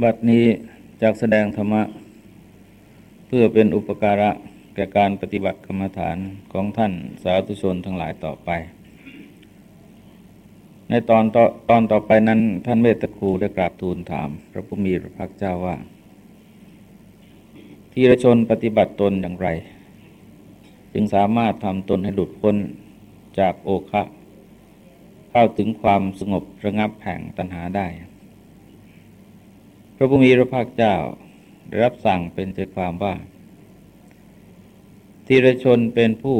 บัดนี้จากแสดงธรรมะ เพื่อเป็นอุปการะแก่การปฏิบัติกรรมฐานของท่านสาธุชนทั้งหลายต่อไป ในตอนตอตอนต่อไปนั้นท่านเมตตครูได้กราบทูลถาม พระพุมีพระพักเจ้าว่า ทีรชนปฏิบัติตนอย่างไร จึงสามารถทำตนให้หลุดพ้นจากโอคะเข้าถึงความสงบระงับแห่งตัณหาได้ ระพุทธมีพระภาคเจ้าได้รับสั่งเป็นใจความว่าทีรชนเป็นผู้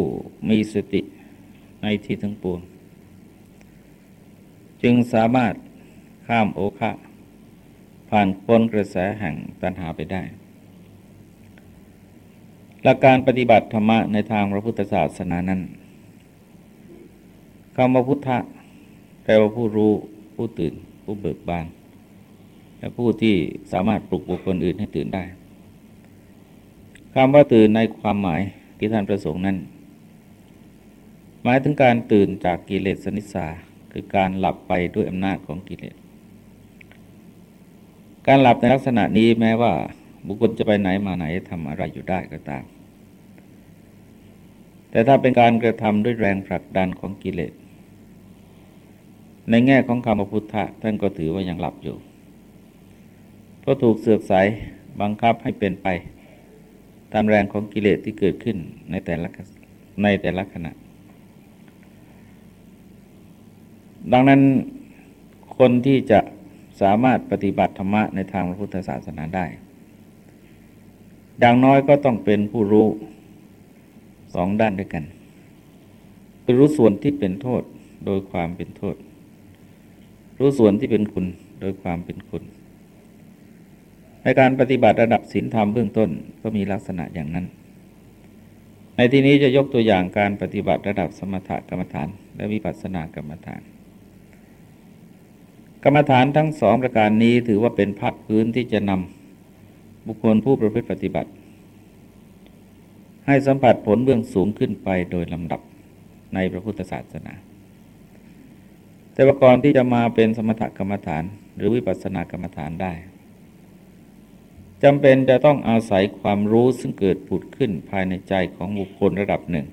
มีสติในที่ทั้งปวง จึงสามารถข้ามโอคะ ผ่านพ้นกระแสแห่งตัณหาไปได้ หลักการปฏิบัติธรรมะในทางพระพุทธศาสนานั้นคำว่าพุทธะแปลว่าผู้รู้ ผู้ตื่น ผู้เบิกบาน และผู้ที่สามารถปลุกบุคคลอื่นให้ตื่นได้คำว่าตื่นในความหมายที่ท่านประสงค์นั้น หมายถึงการตื่นจากกิเลสนิสาคือการหลับไปด้วยอำนาจของกิเลส การหลับในลักษณะนี้แม้ว่าบุคคลจะไปไหนมาไหนทำอะไรอยู่ได้ก็ตาม แต่ถ้าเป็นการกระทำด้วยแรงผลักดันของกิเลส ในแง่ของคำพุทธะท่านก็ถือว่ายังหลับอยู่ เพราะถูกเสือกสายบังคับให้เป็นไป ตามแรงของกิเลสที่เกิดขึ้นในแต่ละในแต่ละขณะ ดังนั้นคนที่จะสามารถปฏิบัติธรรมะในทางพระพุทธศาสนาได้ อย่างน้อยก็ต้องเป็นผู้รู้สองด้านด้วยกันคือรู้ส่วนที่เป็นโทษโดยความเป็นโทษ รู้ส่วนที่เป็นคุณโดยความเป็นคุณ ในการปฏิบัติระดับศีลธรรมเบื้องต้นก็มีลักษณะอย่างนั้น ในที่นี้จะยกตัวอย่างการปฏิบัติระดับสมถกรรมฐาน และวิปัสสนากรรมฐาน กรรมฐานทั้งสองประการนี้ถือว่าเป็นภาคพื้นที่จะนำบุคคลผู้ประพฤติปฏิบัติ ให้สัมผัสผลเบื้องสูงขึ้นไปโดยลำดับในพระพุทธศาสนา แต่ว่าก่อนที่จะมาเป็นสมถกรรมฐาน หรือวิปัสสนากรรมฐานได้ จำเป็นจะต้องอาศัยความรู้ซึ่งเกิดผุดขึ้นภายในใจของบุคคลระดับหนึ่ง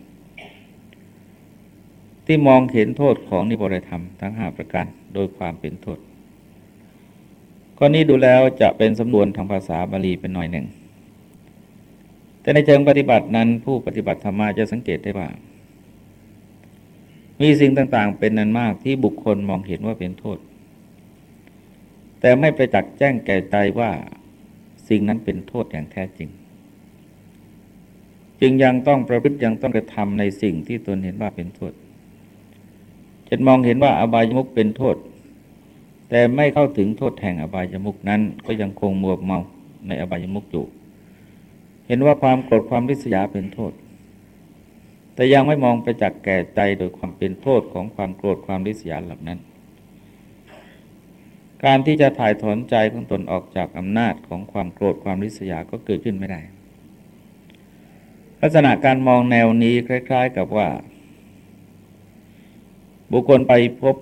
ที่มองเห็นโทษของนิวรธรรมทั้งห้าประการโดยความเป็นโทษข้อนี้ดูแล้วจะเป็นสำนวนทางภาษาบาลีเป็นหน่อยหนึ่ง แต่ในเชิงปฏิบัตินั้นผู้ปฏิบัติธรรมะจะสังเกตได้ว่า มีสิ่งต่างๆ เป็นนันมากที่บุคคลมองเห็นว่าเป็นโทษ แต่ไม่ไปจักแจ้งแก่ใจว่า สิ่งนั้นเป็นโทษอย่างแท้จริง จึงยังต้องประพฤติยังต้องกระทำในสิ่งที่ตนเห็นว่าเป็นโทษจะมองเห็นว่าอบายมุกเป็นโทษ แต่ไม่เข้าถึงโทษแห่งอบายมุกนั้น ก็ยังคงมัวเมาในอบายมุกอยู่ เห็นว่าความโกรธความริษยาเป็นโทษ แต่ยังไม่มองไปจากแก่ใจโดยความเป็นโทษของความโกรธความริษยาเหล่านั้น การที่จะถ่ายถอนใจของตนออกจากอำนาจของความโกรธความริษยาก็เกิดขึ้นไม่ได้ ลักษณะการมองแนวนี้คล้าย ๆ กับว่า บุคคลไปพบ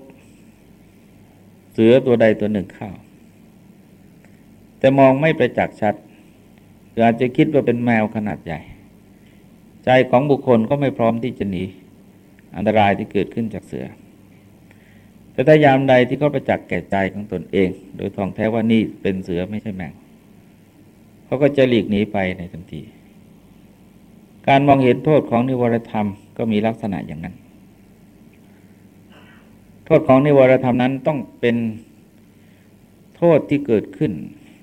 เสือตัวใดตัวหนึ่งเข้า แต่มองไม่ไปจักษ์ชัดหรืออาจจะคิดว่าเป็นแมวขนาดใหญ่ ใจของบุคคลก็ไม่พร้อมที่จะหนีอันตรายที่เกิดขึ้นจากเสือ แต่ถ้ายามใดที่เขาประจักษ์แก่ใจของตนเอง โดยท่องแท้ว่านี่เป็นเสือไม่ใช่แมงเขาก็จะหลีกหนีไปในทันที การมองเห็นโทษของนิวรธรรมก็มีลักษณะอย่างนั้น โทษของนิวรธรรมนั้นต้องเป็นโทษที่เกิดขึ้น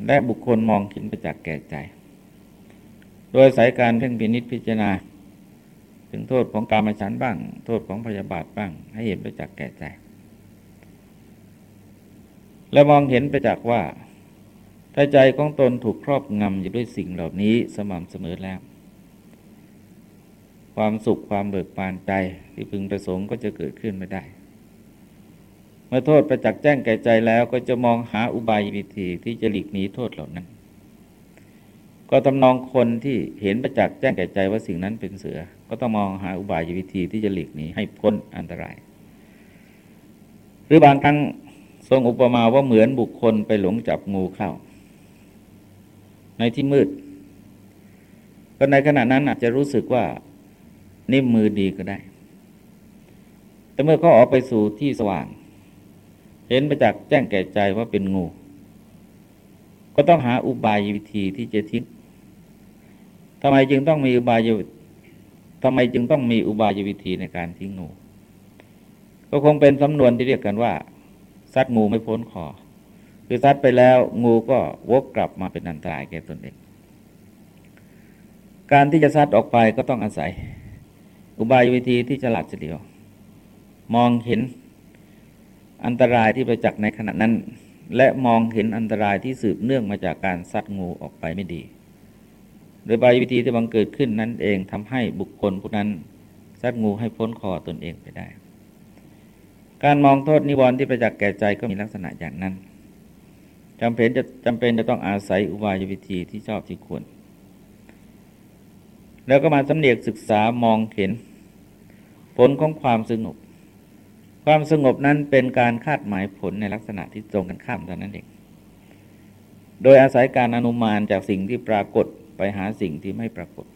และบุคคลมองเห็นประจักษ์แก่ใจ โดยสายการเพ่งพินิษพิจารณา ถึงโทษของการมาฉันบ้าง โทษของพยาบาทบ้าง ให้เห็นประจักษ์แก่ใจ และมองเห็นไปจากว่า ถ้าใจของตนถูกครอบงำอยู่ด้วยสิ่งเหล่านี้สม่ำเสมอแล้ว ความสุขความเบิกบานใจที่พึงประสงค์ก็จะเกิดขึ้นไม่ได้ เมื่อโทษประจักษ์แจ้งแก่ใจแล้วก็จะมองหาอุบายวิธีที่จะหลีกหนีโทษเหล่านั้น ก็ตำนองคนที่เห็นประจักษ์แจ้งแก่ใจว่าสิ่งนั้นเป็นเสือ ก็ต้องมองหาอุบายวิธีที่จะหลีกหนีให้พ้นอันตราย หรือบางครั้ง รงอุปมาว่าเหมือนบุคคลไปหลงจับงูเข้า ในที่มืดก็ในขณะนั้นอาจจะรู้สึกว่านิ่มมือดีก็ได้ แต่เมื่อเขาออกไปสู่ที่สว่าง เห็นประจักษ์แจ้งแก่ใจว่าเป็นงู ก็ต้องหาอุบายวิธีที่จะทิ้งทำไมจึงต้องมีอุบายทำไมจึงต้องมีอุบายวิธีในการทิ้งงู ก็คงเป็นสำนวนที่เรียกกันว่า ซัดงูไม่พ้นคอคือซัดไปแล้วงูก็วกกลับมาเป็นอันตรายแก่ตนเองการที่จะซัดออกไปก็ต้องอาศัย อุบายวิธีที่ฉลาดเฉลียว มองเห็นอันตรายที่ประจักษ์ในขณะนั้น และมองเห็นอันตรายที่สืบเนื่องมาจากการซัดงูออกไปไม่ดี โดยบายวิธีที่บังเกิดขึ้นนั้นเองทำให้บุคคลผู้นั้นซัดงูให้พ้นคอตนเองไปได้ การมองโทษนิวรณ์ที่ประจักษ์แก่ใจก็มีลักษณะอย่างนั้นจำเป็นจะจำเป็นจะต้องอาศัยอุบายวิธีที่ชอบที่ควร แล้วก็มาสำเนียกศึกษามองเห็น ผลของความสงบ ความสงบนั้นเป็นการคาดหมายผลในลักษณะที่ตรงกันข้ามเท่านั้นเอง โดยอาศัยการอนุมานจากสิ่งที่ปรากฏไปหาสิ่งที่ไม่ปรากฏ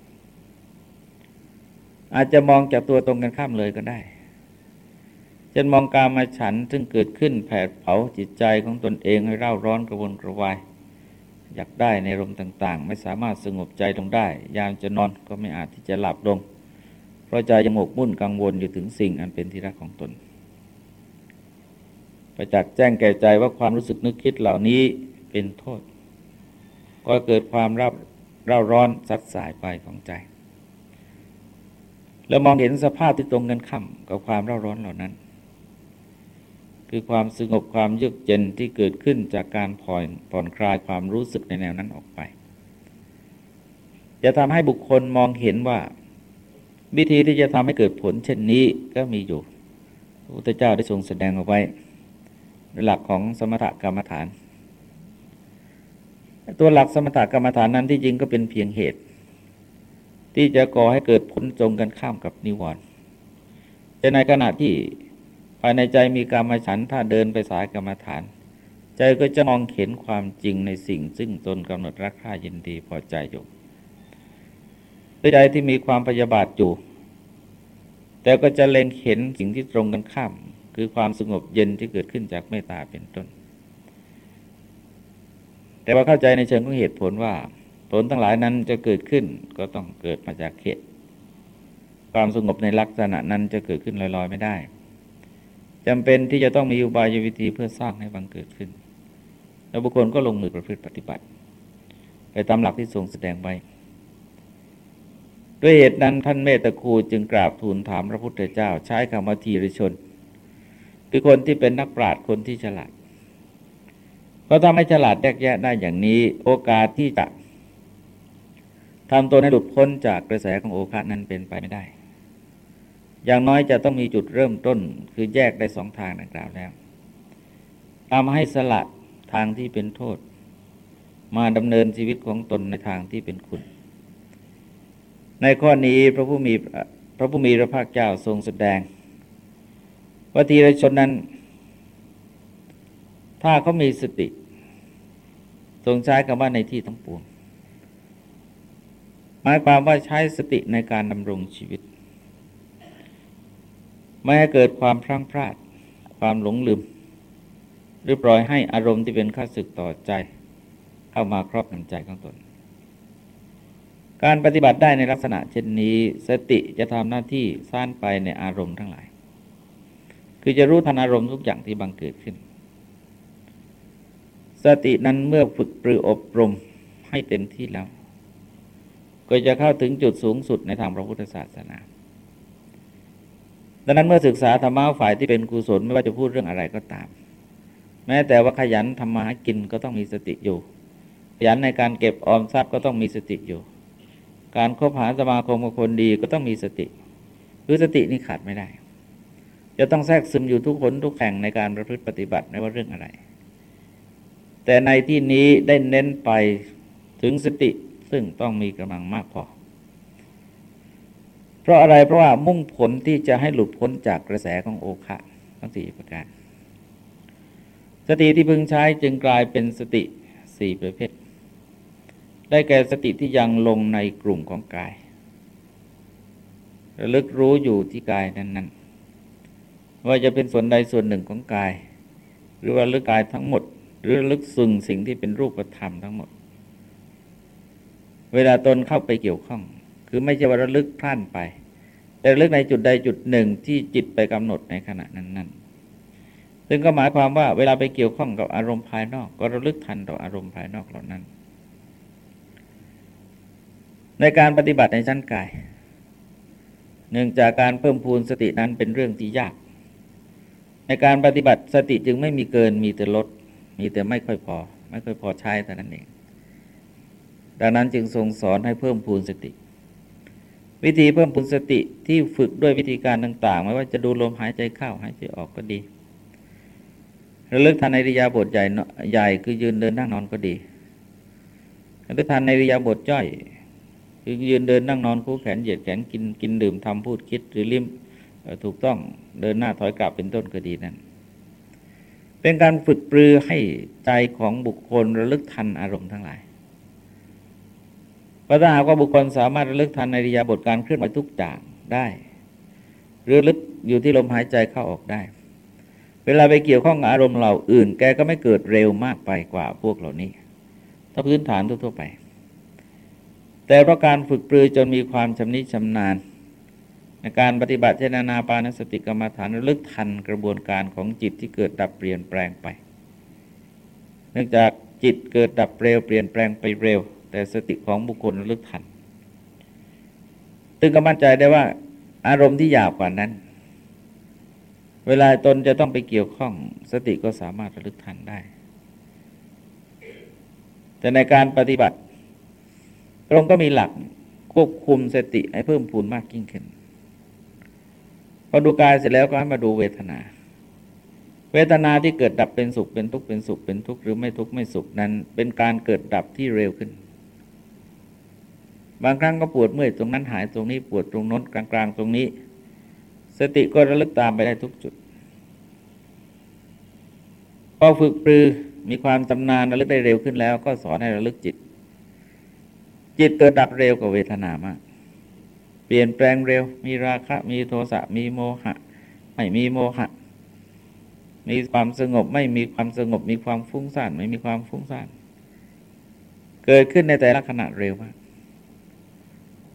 อาจจะมองจากตัวตรงกันข้ามเลยก็ได้ จนมองการมาฉันซึ่งเกิดขึ้นแผดเผาจิตใจของตนเองให้เร่าร้อนกระวนกระวาย อยากได้ในลมต่างๆ ไม่สามารถสงบใจลงได้ ยามจะนอนก็ไม่อาจที่จะหลับลง เพราะใจยังหมกมุ่นกังวลอยู่ถึงสิ่งอันเป็นที่รักของตนประจักษ์แจ้งแก่ใจว่าความรู้สึกนึกคิดเหล่านี้เป็นโทษ ก็เกิดความรับเร่าร้อนสัดสายไปของใจ แล้วมองเห็นสภาพที่ตรงกันข้ามกับความเร่าร้อนเหล่านั้น คือความสงบความเยือกเย็นที่เกิดขึ้นจากการผ่อนผ่อนคลายความรู้สึกในแนวนั้นออกไป จะทำให้บุคคลมองเห็นว่า วิธีที่จะทำให้เกิดผลเช่นนี้ก็มีอยู่พระพุทธเจ้าได้ทรงแสดงเอาไว้ในหลักของสมถกรรมฐาน ตัวหลักสมถกรรมฐานนั้นที่จริงก็เป็นเพียงเหตุ ที่จะก่อให้เกิดผลจงกันข้ามกับนิวรณ์แต่ในขณะที่ ภายในใจมีกรรมฉันถ้าเดินไปสายกรรมฐาน ใจก็จะมองเห็นความจริงในสิ่ง ซึ่งตนกำหนดรักค่ายินดีพอใจอยู่ด้วยใจที่มีความพยาบาทอยู่ แต่ก็จะเล็งเห็นสิ่งที่ตรงกันข้าม คือความสงบเย็นที่เกิดขึ้นจากเมตตาเป็นต้น แต่ว่าเข้าใจในเชิงของเหตุผลว่า ผลทั้งหลายนั้นจะเกิดขึ้นก็ต้องเกิดมาจากเหตุความสงบในลักษณะนั้นจะเกิดขึ้นลอยๆไม่ได้ จำเป็นที่จะต้องมีอุบายวิธีเพื่อสร้างให้บังเกิดขึ้น แล้วบุคคลก็ลงมือประพฤติปฏิบัติ ไปตามหลักที่ทรงแสดงไว้ ด้วยเหตุนั้นท่านเมตคูจึงกราบทูลถามพระพุทธเจ้า ใช้คำว่าทีริชน คือคนที่เป็นนักปราชญ์คนที่ฉลาด เพราะถ้าไม่ฉลาดแยกแยะได้อย่างนี้โอกาสที่จะทำตัวให้หลุดพ้นจากกระแสของโอคานั้นเป็นไปไม่ได้ อย่างน้อยจะต้องมีจุดเริ่มต้น คือแยกได้สองทางดังกล่าวแล้วทำให้สละทางที่เป็นโทษ มาดำเนินชีวิตของตนในทางที่เป็นคุณ ในข้อนี้พระผู้มีพระผู้มีพระภาคเจ้าทรงแสดงว่าทีละชนนั้น ถ้าเขามีสติ ทรงใช้คำว่าในที่ทั้งปวง หมายความว่าใช้สติในการดำรงชีวิต ไม่ให้เกิดความพลั้งพลาด ความหลงลืม หรือปล่อยให้อารมณ์ที่เป็นข้าศึกต่อใจ เข้ามาครอบงำใจของตน การปฏิบัติได้ในลักษณะเช่นนี้ สติจะทำหน้าที่ซ่านไปในอารมณ์ทั้งหลาย คือจะรู้ทันอารมณ์ทุกอย่างที่บังเกิดขึ้น สตินั้นเมื่อฝึกปรืออบรมให้เต็มที่แล้ว ก็จะเข้าถึงจุดสูงสุดในทางพระพุทธศาสนา ดังนั้นเมื่อศึกษาธรรมะฝ่ายที่เป็นกุศลไม่ว่าจะพูดเรื่องอะไรก็ตาม แม้แต่ว่าขยันทำมาหากินก็ต้องมีสติอยู่ ขยันในการเก็บออมทรัพย์ก็ต้องมีสติอยู่ การคบหาสมาคมกับคนดีก็ต้องมีสติ หรือสตินี่ขาดไม่ได้ จะต้องแทรกซึมอยู่ทุกคนทุกแห่งในการประพฤติปฏิบัติไม่ว่าเรื่องอะไร แต่ในที่นี้ได้เน้นไปถึงสติซึ่งต้องมีกำลังมากพอ ราะอะไรเพราะว่ามุ่งผลที่จะให้หลุดพ้นจากกระแสของโอคะทั้งสี่ประการ สติที่พึงใช้จึงกลายเป็นสติสี่ประเภท ได้แก่สติที่ยังลงในกลุ่มของกายระลึกรู้อยู่ที่กายนั้น ๆ ว่าจะเป็นส่วนใดส่วนหนึ่งของกาย หรือว่าลึกกายทั้งหมด หรือลึกสึงสิ่งที่เป็นรูปธรรมทั้งหมด เวลาตนเข้าไปเกี่ยวข้อง คือไม่ใช่ว่าระลึกพล่านไป แต่ระลึกในจุดใดจุดหนึ่งที่จิตไปกำหนดในขณะนั้นๆซึ่งก็หมายความว่าเวลาไปเกี่ยวข้องกับอารมณ์ภายนอก ก็ระลึกทันต่ออารมณ์ภายนอกเหล่านั้น ในการปฏิบัติในชั้นกาย เนื่องจากการเพิ่มพูนสตินั้นเป็นเรื่องที่ยาก ในการปฏิบัติสติจึงไม่มีเกินมีแต่ลด มีแต่ไม่ค่อยพอ ไม่ค่อยพอใช้แต่นั้นเองดังนั้นจึงทรงสอนให้เพิ่มพูนสติ วิธีเพิ่มพูนสติที่ฝึกด้วยวิธีการต่าง ๆ ไม่ว่าจะดูลมหายใจเข้าหายใจออกก็ดีระลึกทันในริยาบทใหญ่ใหญ่คือยืนเดินนั่งนอนก็ดีระลึกทันในริยาบทย่อย คือยืนเดินนั่งนอนคู่แขนเหยียดแขนกินกินดื่มทำพูดคิดหรือลิ้มถูกต้องเดินหน้าถอยกลับเป็นต้นก็ดีนั่นเป็นการฝึกปรือให้ใจของบุคคลระลึกทันอารมณ์ทั้งหลาย พราะถ้าหากว่าบุคคลสามารถระลึกทันในริยาบทการเคลื่อนไหวทุกอย่างได้หรือลึกอยู่ที่ลมหายใจเข้าออกได้ เวลาไปเกี่ยวข้องกับอารมณ์เหล่าอื่น แกก็ไม่เกิดเร็วมากไปกว่าพวกเหล่านี้ ถ้าพื้นฐานทั่วๆไป แต่เพราะการฝึกปรือจนมีความชำนิชำนาญในการปฏิบัติเจนานาปานสติกรรมฐานระลึกทันกระบวนการของจิตที่เกิดดับเปลี่ยนแปลงไป เนื่องจากจิตเกิดดับเร็วเปลี่ยนแปลงไปเร็ว แต่สติของบุคคลระลึกทันตึงก็มั่นใจได้ว่า อารมณ์ที่หยาบกว่านั้น เวลาตนจะต้องไปเกี่ยวข้อง สติก็สามารถระลึกทันได้ แต่ในการปฏิบัติพระองค์ก็มีหลักควบคุมสติให้เพิ่มพูนมากยิ่งขึ้นพอดูกายเสร็จแล้วก็ให้มาดูเวทนา เวทนาที่เกิดดับเป็นสุขเป็นทุกข์เป็นสุขเป็นทุกข์หรือไม่ทุกข์ไม่สุขนั้น เป็นการเกิดดับที่เร็วขึ้น บางครั้งก็ปวดเมื่อยตรงนั้นหายตรงนี้ปวดตรงน้นกลางๆ ตรงนี้ สติก็ระลึกตามไปได้ทุกจุดพอฝึกปรือมีความจำนานระลึกได้เร็วขึ้นแล้ว ก็สอนให้ระลึกจิต จิตเกิดดับเร็วกว่าเวทนามาก เปลี่ยนแปลงเร็ว มีราคะ มีโทสะมีโมหะ ไม่มีโมหะ มีความสงบไม่มีความสงบ มีความฟุ้งซ่านไม่มีความฟุ้งซ่าน เกิดขึ้นในแต่ละขณะเร็วมาก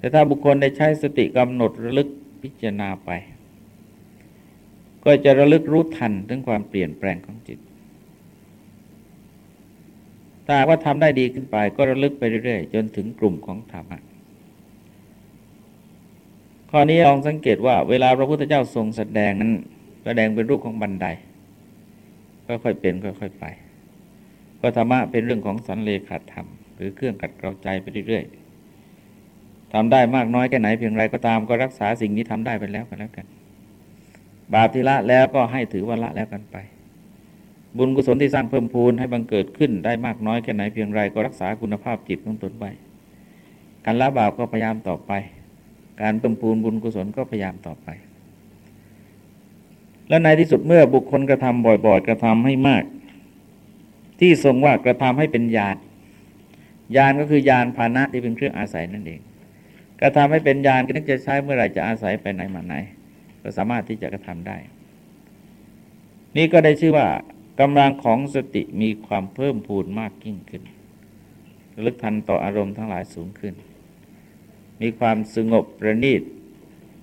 แต่ถ้าบุคคลได้ใช้สติกำหนดระลึกพิจารณาไป ก็จะระลึกรู้ทันถึงความเปลี่ยนแปลงของจิตถ้าว่าทำได้ดีขึ้นไป ก็ระลึกไปเรื่อยๆ จนถึงกลุ่มของธรรมะข้อนี้ลองสังเกตว่าเวลาพระพุทธเจ้าทรงแสดงนั้นแสดงเป็นรูปของบันไดค่อยๆเป็นค่อยๆไปก็ธรรมะเป็นเรื่องของสันเลขาธรรม หรือเครื่องกัดเกลาใจไปเรื่อยๆ ทำได้มากน้อยแค่ไหนเพียงไรก็ตามก็รักษาสิ่งนี้ทำได้ไปแล้วกันแล้วกัน บาปที่ละแล้วก็ให้ถือว่าละแล้วกันไป บุญกุศลที่สร้างเพิ่มพูนให้บังเกิดขึ้นได้มากน้อยแค่ไหนเพียงไรก็รักษาคุณภาพจิตของตนไว้การละบาปก็พยายามต่อไป การเพิ่มพูนบุญกุศลก็พยายามต่อไป และในที่สุดเมื่อบุคคลกระทำบ่อย ๆ กระทำให้มาก ที่ทรงว่ากระทำให้เป็นญาณญาณก็คือญาณพานะที่เป็นเครื่องอาศัยนั่นเอง กระทำให้เป็นญาณก็นึกจะใช้เมื่อไหร่จะอาศัยไปไหนมาไหน ก็สามารถที่จะกระทำได้ นี่ก็ได้ชื่อว่ากำลังของสติมีความเพิ่มพูนมากยิ่งขึ้นระลึกทันต่ออารมณ์ทั้งหลายสูงขึ้น มีความสงบประณีต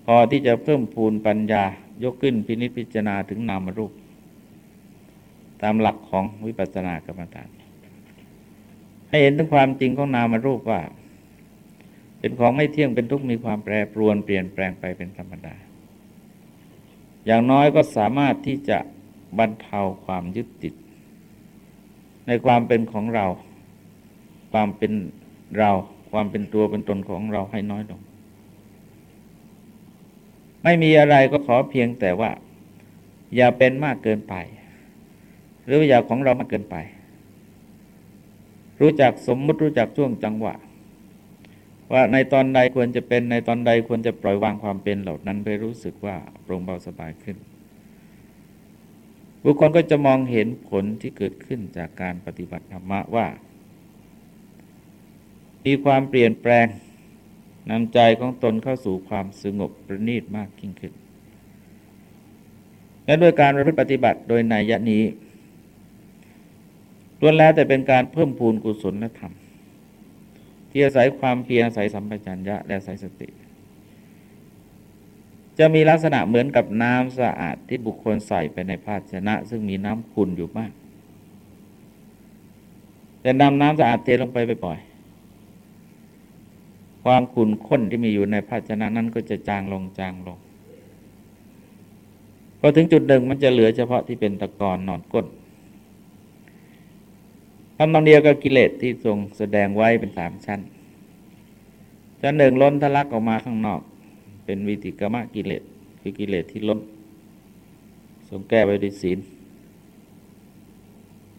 พอที่จะเพิ่มพูนปัญญายกขึ้นพินิจพิจารณาถึงนามรูป ตามหลักของวิปัสสนากรรมฐานให้เห็นถึงความจริงของนามรูปว่า เป็นของไม่เที่ยงเป็นทุกข์มีความแปรปรวนเปลี่ยนแปลงไปเป็นธรรมดา อย่างน้อยก็สามารถที่จะบรรเทาความยึดติด ในความเป็นของเรา ความเป็นเราความเป็นตัวเป็นตนของเราให้น้อยลง ไม่มีอะไรก็ขอเพียงแต่ว่า อย่าเป็นมากเกินไป หรืออย่าของเรามากเกินไป รู้จักสมมุติรู้จักช่วงจังหวะ ว่าในตอนใดควรจะเป็นในตอนใดควรจะปล่อยวางความเป็นเหล่านั้นไปรู้สึกว่าโปร่งเบาสบายขึ้น บุคคลก็จะมองเห็นผลที่เกิดขึ้นจากการปฏิบัติธรรมะว่า มีความเปลี่ยนแปลงนำใจของตนเข้าสู่ความสงบประณีตมากยิ่งขึ้น และด้วยการประพฤติปฏิบัติโดยในยะนี้ล้วนแล้วแต่เป็นการเพิ่มพูนกุศลและธรรม ที่อาศัยความเพียรอาศัยสัมปชัญญะและอาศัยสติ จะมีลักษณะเหมือนกับน้ำสะอาดที่บุคคลใส่ไปในภาชนะ ซึ่งมีน้ำขุ่นอยู่มากแต่นำน้ำสะอาดเทลงไปบ่อยๆความขุ่นข้นที่มีอยู่ในภาชนะนั้นก็จะจางลงจางลงพอถึงจุดหนึ่งมันจะเหลือเฉพาะที่เป็นตะกอนนอนก้น ทำนองเดียวกับกิเลสที่ทรงแสดงไว้เป็นสามชั้น ชั้นหนึ่งล้นทะลักออกมาข้างนอก เป็นวิติกรรมกิเลสคือกิเลสที่ล้น ทรงแก้ไว้ด้วยศีล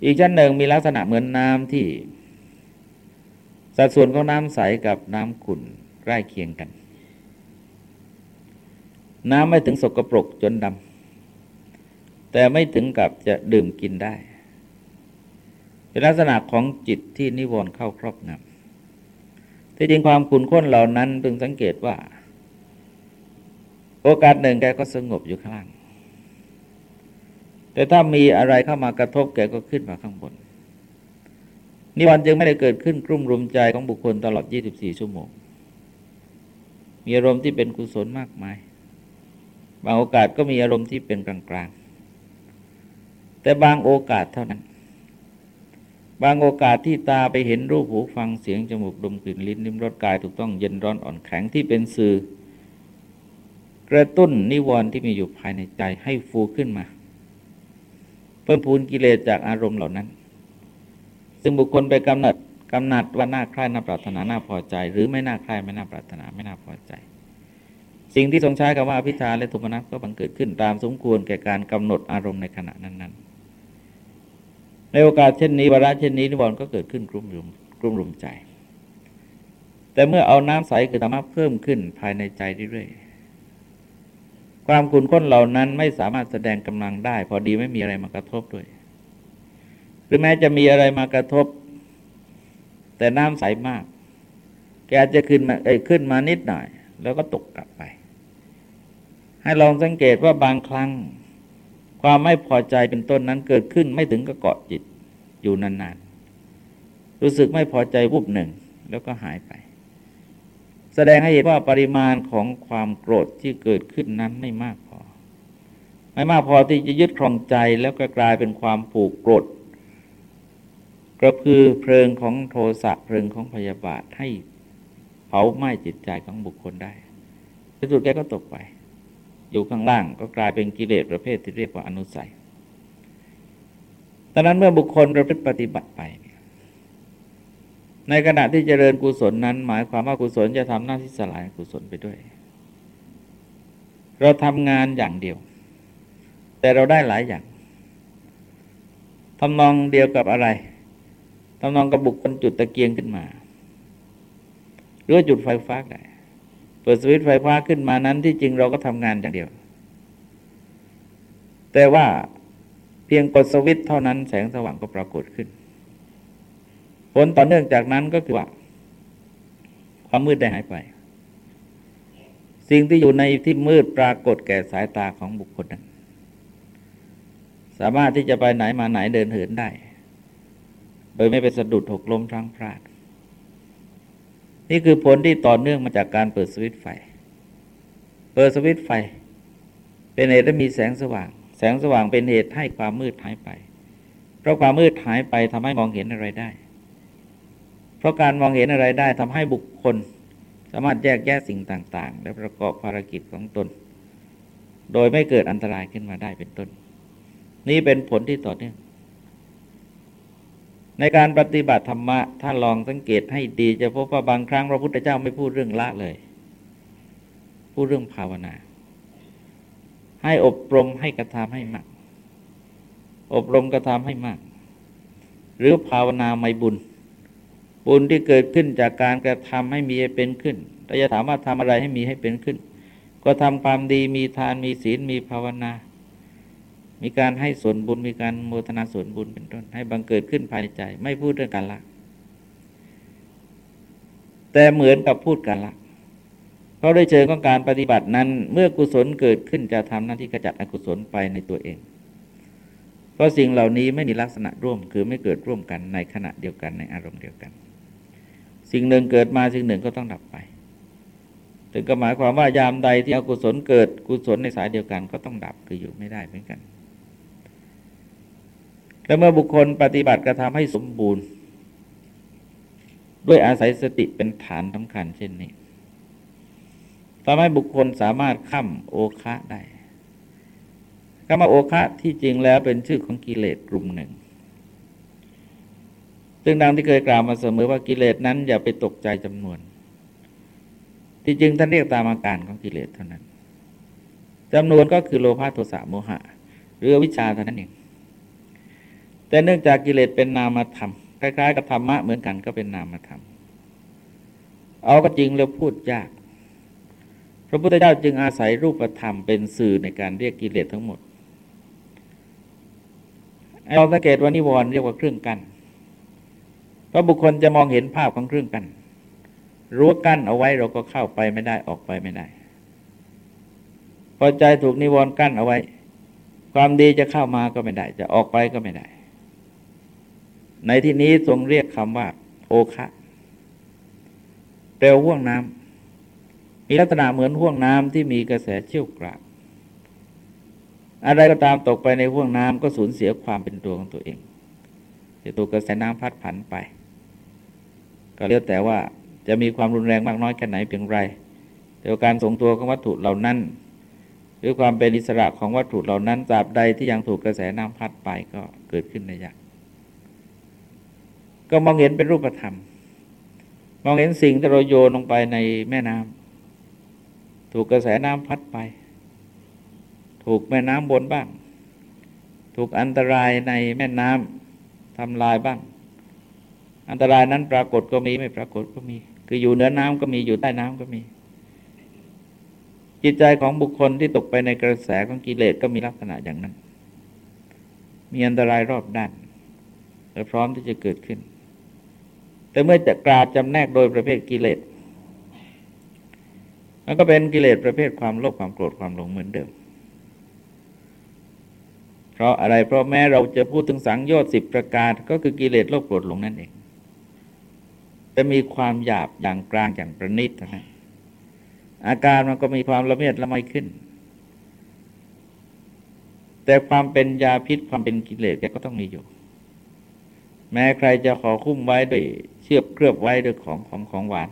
อีกชั้นหนึ่งมีลักษณะเหมือนน้ำที่ สัดส่วนของน้ำใสกับน้ำขุ่นใกล้เคียงกัน น้ำไม่ถึงสกปรกจนดำแต่ไม่ถึงกับจะดื่มกินได้ เป็นลักษณะของจิตที่นิวรณ์เข้าครอบงำที่จริงความขุ่นข้นเหล่านั้นพึงสังเกตว่า โอกาสหนึ่งแกก็สงบอยู่ข้างล่าง แต่ถ้ามีอะไรเข้ามากระทบแกก็ขึ้นมาข้างบน นิวรณ์จึงไม่ได้เกิดขึ้นกลุ่มรุมใจของบุคคลตลอด 24 ชั่วโมง มีอารมณ์ที่เป็นกุศลมากมาย บางโอกาสก็มีอารมณ์ที่เป็นกลางๆ แต่บางโอกาสเท่านั้น บางโอกาสที่ตาไปเห็นรูปหูฟังเสียงจมูกดมกลิ่นลิ้นลิ้มรสกายถูกต้องเย็นร้อนอ่อนแข็งที่เป็นสื่อ กระตุ้นนิวรณ์ที่มีอยู่ภายในใจให้ฟูขึ้นมา เพิ่มพูนกิเลสจากอารมณ์เหล่านั้น ซึ่งบุคคลไปกำหนดกำหนัดว่าน่าใคร่น่าปรารถนาน่าพอใจ หรือไม่น่าใคร่ไม่น่าปรารถนาไม่น่าพอใจ สิ่งที่ทรงใช้คำว่าพิธาและทุมนัสก็บังเกิดขึ้นตามสมควรแก่การกำหนดอารมณ์ในขณะนั้นๆ ในโอกาสเช่นนี้วาระเช่นนี้นิวรณ์ก็เกิดขึ้นกลุ่มรุมกลุ่มรุมใจ แต่เมื่อเอาน้ำใสคือธรรมะเพิ่มขึ้นภายในใจเรื่อยๆความขุ่นข้นเหล่านั้นไม่สามารถแสดงกำลังได้ พอดีไม่มีอะไรมากระทบด้วย หรือแม้จะมีอะไรมากระทบ แต่น้ำใสมาก แกจะขึ้นมาเอ้ขึ้นมานิดหน่อย แล้วก็ตกกลับไป ให้ลองสังเกตว่าบางครั้ง ความไม่พอใจเป็นต้นนั้นเกิดขึ้นไม่ถึงกับเกาะจิตอยู่นานๆ รู้สึกไม่พอใจวุบหนึ่งแล้วก็หายไป แสดงให้เห็นว่าปริมาณของความโกรธที่เกิดขึ้นนั้นไม่มากพอ ไม่มากพอที่จะยึดครองใจแล้วก็กลายเป็นความผูกโกรธกระพือเพลิงของโทสะเพลิงของพยาบาทให้เผาไหม้จิตใจของบุคคลได้ที่สุดแกก็ตกไป อยู่ข้างล่าง ก็กลายเป็นกิเลสประเภทที่เรียกว่าอนุสัยดังนั้นเมื่อบุคคลประพฤติปฏิบัติไป ในขณะที่เจริญกุศลนั้น หมายความว่ากุศลจะทำหน้าที่สลายกุศลไปด้วย เราทำงานอย่างเดียว แต่เราได้หลายอย่างทำนองเดียวกับอะไรทำนองกับบุคคลจุดตะเกียงขึ้นมา หรือจุดไฟฟ้าได้ เปิดสวิตไฟฟ้าขึ้นมานั้นที่จริงเราก็ทำงานอย่างเดียว แต่ว่าเพียงกดสวิตเท่านั้นแสงสว่างก็ปรากฏขึ้น ผลต่อเนื่องจากนั้นก็คือว่า ความมืดได้หายไป สิ่งที่อยู่ในที่มืดปรากฏแก่สายตาของบุคคลนั้นสามารถที่จะไปไหนมาไหนเดินเหินได้ โดยไม่ไปสะดุดหกล้มทั้งพลาด นี่คือผลที่ต่อเนื่องมาจากการเปิดสวิตไฟ เปิดสวิตไฟ เป็นเหตุให้มีแสงสว่าง แสงสว่างเป็นเหตุให้ความมืดหายไป เพราะความมืดหายไปทำให้มองเห็นอะไรได้ เพราะการมองเห็นอะไรได้ทำให้บุคคล สามารถแยกแยะสิ่งต่าง ๆ และประกอบภารกิจของตน โดยไม่เกิดอันตรายขึ้นมาได้เป็นต้น นี่เป็นผลที่ต่อเนื่อง ในการปฏิบัติธรรมะถ้าลองสังเกตให้ดี จะพบว่าบางครั้งพระพุทธเจ้าไม่พูดเรื่องละเลย พูดเรื่องภาวนา ให้อบรมให้กระทำให้มาก อบรมกระทำให้มาก หรือภาวนาไม่บุญ บุญที่เกิดขึ้นจากการกระทำให้มีให้เป็นขึ้นเราจะถามว่าทำอะไรให้มีให้เป็นขึ้น ก็ทำความดีมีทานมีศีลมีภาวนา มีการให้ส่วนบุญมีการโมทนาส่วนบุญเป็นต้น ให้บังเกิดขึ้นภายในใจ ไม่พูดเรื่องการละ แต่เหมือนกับพูดกันละ เพราะด้วยเชิงของการปฏิบัตินั้น เมื่อกุศลเกิดขึ้นจะทำหน้าที่กระจัดอกุศลไปในตัวเอง เพราะสิ่งเหล่านี้ไม่มีลักษณะร่วม คือไม่เกิดร่วมกันในขณะเดียวกันในอารมณ์เดียวกัน สิ่งหนึ่งเกิดมาสิ่งหนึ่งก็ต้องดับไปถึงก็หมายความว่ายามใดที่อกุศลเกิดกุศลในสายเดียวกันก็ต้องดับคืออยู่ไม่ได้เหมือนกัน และเมื่อบุคคลปฏิบัติกระทำให้สมบูรณ์ ด้วยอาศัยสติเป็นฐานสำคัญเช่นนี้ทำให้บุคคลสามารถข้ามโอคะได้คำว่าโอคะที่จริงแล้วเป็นชื่อของกิเลสกลุ่มหนึ่ง ซึ่งดังที่เคยกล่าวมาเสมอว่ากิเลสนั้นอย่าไปตกใจจำนวน ที่จริงท่านเรียกตามอาการของกิเลสเท่านั้นจำนวนก็คือโลภะโทสะโมหะหรือวิชาเท่านั้นเอง แต่เนื่องจากกิเลสเป็นนามธรรมคล้ายๆกับธรรมะเหมือนกันก็เป็นนามธรรม เอาก็จริงแล้วพูดยาก พระพุทธเจ้าจึงอาศัยรูปธรรมเป็นสื่อในการเรียกกิเลสทั้งหมดเราสังเกตว่านิวรณ์เรียกว่าเครื่องกัน้นเพราะบุคคลจะมองเห็นภาพของเครื่องกัน้นรั้วกั้นเอาไว้เราก็เข้าไปไม่ได้ออกไปไม่ได้ พอใจถูกนิวรณ์กั้นเอาไว้ ความดีจะเข้ามาก็ไม่ได้ จะออกไปก็ไม่ได้ ในที่นี้ทรงเรียกคำว่าโอคะแปลห่วงน้ำมีลักษณะเหมือนห่วงน้ำที่มีกระแสเชี่ยวกรากอะไรก็ตามตกไปในห่วงน้ำก็สูญเสียความเป็นตัวของตัวเองจะถูกกระแสน้ำพัดผันไป ก็เรียกแต่ว่าจะมีความรุนแรงมากน้อยแค่ไหนเพียงไรแต่การทรงตัวของวัตถุเหล่านั้นหรือความเป็นอิสระของวัตถุเหล่านั้นตราบใดที่ยังถูกกระแสน้ำพัดไปก็เกิดขึ้นในยาก ก็มองเห็นเป็นรูปธรรม มองเห็นสิ่งที่เราโยนลงไปในแม่น้ำถูกกระแสน้ำพัดไป ถูกแม่น้ำบนบ้าง ถูกอันตรายในแม่น้ำทำลายบ้าง อันตรายนั้นปรากฏก็มีไม่ปรากฏก็มี คืออยู่เหนือน้ำก็มีอยู่ใต้น้ำก็มี จิตใจของบุคคลที่ตกไปในกระแสของกิเลสก็มีลักษณะอย่างนั้น มีอันตรายรอบด้านและพร้อมที่จะเกิดขึ้น แต่เมื่อจะกราบจำแนกโดยประเภทกิเลสมันก็เป็นกิเลสประเภทความโลภความโกรธความหลงเหมือนเดิม เพราะอะไรเพราะแม้เราจะพูดถึงสังโยชน์สิบประการ ก็คือกิเลสโลภโกรธหลงนั่นเองจะมีความหยาบอย่างกลางอย่างประณีตนั้นอาการมันก็มีความละเมียดละไมขึ้น แต่ความเป็นยาพิษความเป็นกิเลสก็ต้องมีอยู่ แม้ใครจะขอคุ้มไว้ด้วยเชือกเคลือบไว้ด้วยของของของหวาน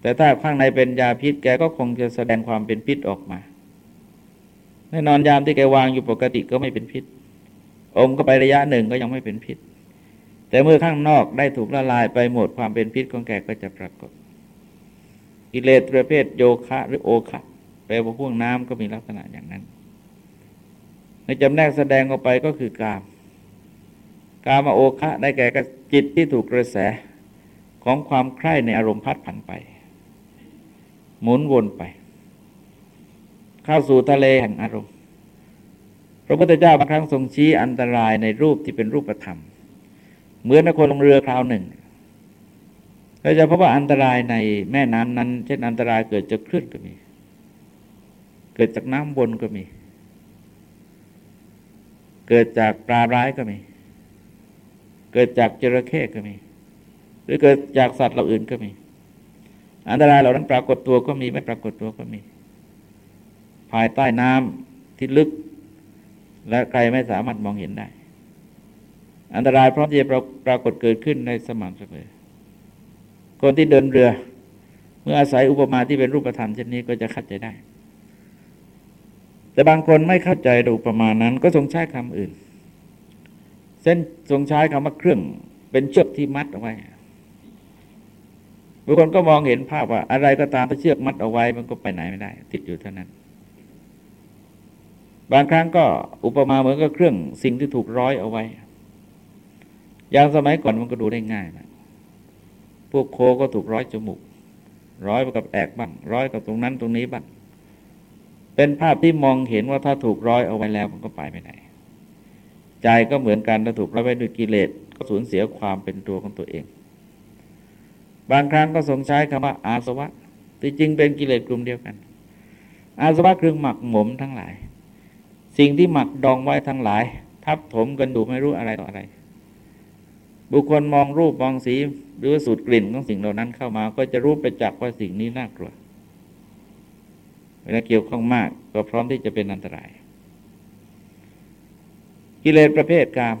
แต่ถ้าข้างในเป็นยาพิษแกก็คงจะแสดงความเป็นพิษออกมาแน่นอนยามที่แกวางอยู่ปกติก็ไม่เป็นพิษ อมก็ไประยะหนึ่งก็ยังไม่เป็นพิษ แต่เมื่อข้างนอกได้ถูกละลายไปหมดความเป็นพิษของแกก็จะปรากฏกิเลสประเภทโยคะหรือโอคะแปลว่าพวกน้ำก็มีลักษณะอย่างนั้น ในจำแนกแสดงออกไปก็คือกาม กามาโอคะได้แก่จิตที่ถูกกระแสของความใคร่ในอารมณ์พัดผันไป หมุนวนไป เข้าสู่ทะเลแห่งอารมณ์ พระพุทธเจ้าบางครั้งทรงชี้อันตรายในรูปที่เป็นรูปธรรม เหมือนคนลงเรือคราวหนึ่งเราจะพบว่าอันตรายในแม่น้ำนั้น เช่นอันตรายเกิดจากคลื่นก็มี เกิดจากน้ำบนก็มี เกิดจากปลาร้ายก็มี เกิดจากจระเข้ก็มี หรือเกิดจากสัตว์เหล่าอื่นก็มี อันตรายเหล่านั้นปรากฏตัวก็มีไม่ปรากฏตัวก็มี ภายใต้น้ำที่ลึก และใครไม่สามารถมองเห็นได้ อันตรายเพราะจะปรากฏเกิดขึ้นในสม่ำเสมอคนที่เดินเรือ เมื่ออาศัยอุปมาที่เป็นรูปธรรมเช่นนี้ก็จะเข้าใจได้ แต่บางคนไม่เข้าใจอุปมานั้นก็ทรงใช้คำอื่น เส้นทรงใช้คำว่าเครื่องเป็นเชือกที่มัดเอาไว้บางคนก็มองเห็นภาพว่า อะไรก็ตามถ้าเชือกมัดเอาไว้ มันก็ไปไหนไม่ได้ ติดอยู่เท่านั้น บางครั้งก็อุปมาเหมือนกับเครื่องสิ่งที่ถูกร้อยเอาไว้ อย่างสมัยก่อนมันก็ดูได้ง่ายนะพวกโคก็ถูกร้อยจมูก ร้อยกับแอกบ้าง ร้อยกับตรงนั้นตรงนี้บ้าง เป็นภาพที่มองเห็นว่าถ้าถูกร้อยเอาไว้แล้วมันก็ไปไม่ได้ ใจก็เหมือนกันถ้าถูกร้อยไว้ด้วยกิเลสก็สูญเสียความเป็นตัวของตัวเอง บางครั้งก็ทรงใช้คำว่าอาสวะที่จริงเป็นกิเลสกลุ่มเดียวกัน อาสวะคือหมักหมมทั้งหลาย สิ่งที่หมักดองไว้ทั้งหลาย ทับถมกันดูไม่รู้อะไรต่ออะไร บุคคลมองรูปมองสีหรือสูตรกลิ่นของสิ่งเหล่านั้นเข้ามา ก็จะรู้ไปจักว่าสิ่งนี้น่ากลัวเวลาเกี่ยวข้องมากก็พร้อมที่จะเป็นอันตราย กิเลสประเภทกาม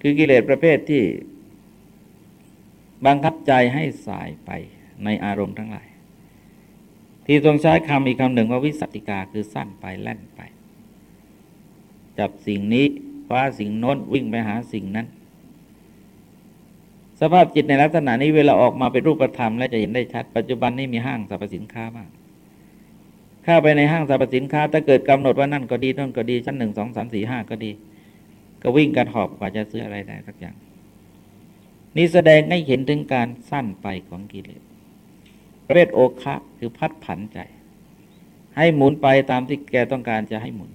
คือกิเลสประเภทที่ บังคับใจให้สายไปในอารมณ์ทั้งหลาย ที่ทรงใช้คำอีกคำหนึ่งว่าวิสัติกาคือสั้นไปแล่นไป จับสิ่งนี้คว้าสิ่งโน้นวิ่งไปหาสิ่งนั้น สภาพจิตในลักษณะนี้เวลาออกมาเป็นรูปธรรม และจะเห็นได้ชัด ปัจจุบันนี้มีห้างสรรพสินค้ามาก เข้าไปในห้างสรรพสินค้า ถ้าเกิดกำหนดว่านั่นก็ดีนั่นก็ดีชั้นหนึ่งสองสามสี่ห้าก็ดี ก็วิ่งกันหอบกว่าจะซื้ออะไรได้สักอย่าง นี่แสดงให้เห็นถึงการสั้นไปของกิเลสประเภทโอคะคือพัดผันใจ ให้หมุนไปตามที่แกต้องการจะให้หมุน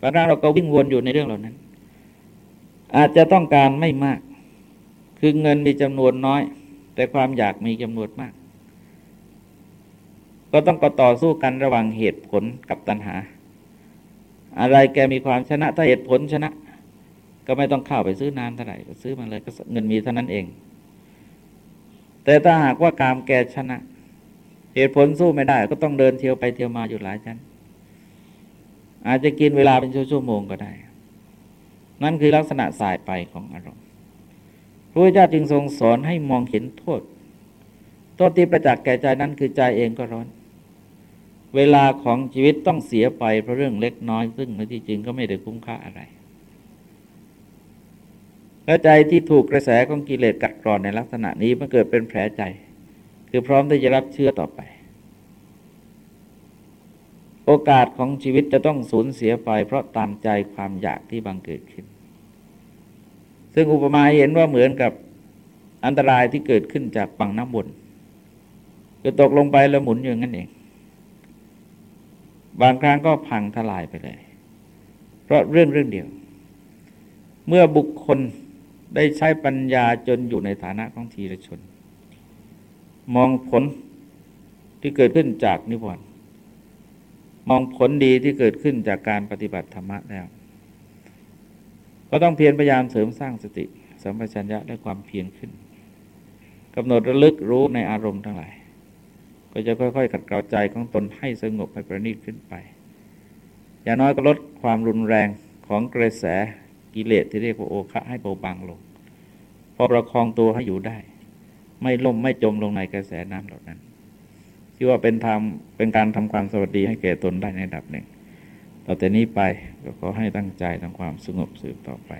บางครั้งเราก็วิ่งวนอยู่ในเรื่องเหล่านั้น อาจจะต้องการไม่มาก คือเงินมีจำนวนน้อย แต่ความอยากมีจำนวนมาก ก็ต้องก็ต่อสู้กันระหว่างเหตุผลกับตัณหา อะไรแกมีความชนะถ้าเหตุผลชนะ ก็ไม่ต้องเข้าไปซื้อนานเท่าไหร่ก็ซื้อมาเลยก็เงินมีเท่านั้นเอง แต่ถ้าหากว่ากามแกชนะ เหตุผลสู้ไม่ได้ ก็ต้องเดินเที่ยวไปเที่ยวมาอยู่หลายชั้นอาจจะกินเวลาเป็นชั่วโมงก็ได้ นั่นคือลักษณะสายไปของอารมณ์พระพุทธเจ้าจึงทรงสอนให้มองเห็นโทษ โทษที่ประจักษ์แก่ใจนั้นคือใจเองก็ร้อน เวลาของชีวิตต้องเสียไปเพราะเรื่องเล็กน้อย ซึ่งในที่จริงก็ไม่ได้คุ้มค่าอะไรและใจที่ถูกกระแสของกิเลสกัดกร่อนในลักษณะนี้มันเกิดเป็นแผลใจ คือพร้อมที่จะรับเชื่อต่อไป โอกาสของชีวิตจะต้องสูญเสียไป เพราะตามใจความอยากที่บังเกิดขึ้น ซึ่งอุปมาเห็นว่าเหมือนกับอันตรายที่เกิดขึ้นจากปังน้ำวนคือตกลงไปแล้วหมุนอย่างนั้นเอง บางครั้งก็พังทลายไปเลย เพราะเรื่องเรื่องเดียว เมื่อบุคคลได้ใช้ปัญญาจนอยู่ในฐานะของทีละชน มองผลที่เกิดขึ้นจากนิวรณ์มองผลดีที่เกิดขึ้นจากการปฏิบัติธรรมะแล้ว ก็ต้องเพียรพยายามเสริมสร้างสติสัมปชัญญะและความเพียรขึ้นกำหนดระลึกรู้ในอารมณ์ทั้งหลาย ก็จะค่อย ๆ ขัดเกลาใจของตนให้สงบให้ประณีตขึ้นไป อย่างน้อยก็ลดความรุนแรงของกระแสกิเลสที่เรียกว่าโอคะให้เบาบางลง พอประคองตัวให้อยู่ได้ ไม่ล่มไม่จมลงในกระแสน้ำเหล่านั้นที่ว่าเป็นทำเป็นการทำความสวัสดีให้แก่ตนได้ในระดับหนึ่ง ต่อแต่นี้ไปก็ขอให้ตั้งใจทำความสงบสืบต่อไป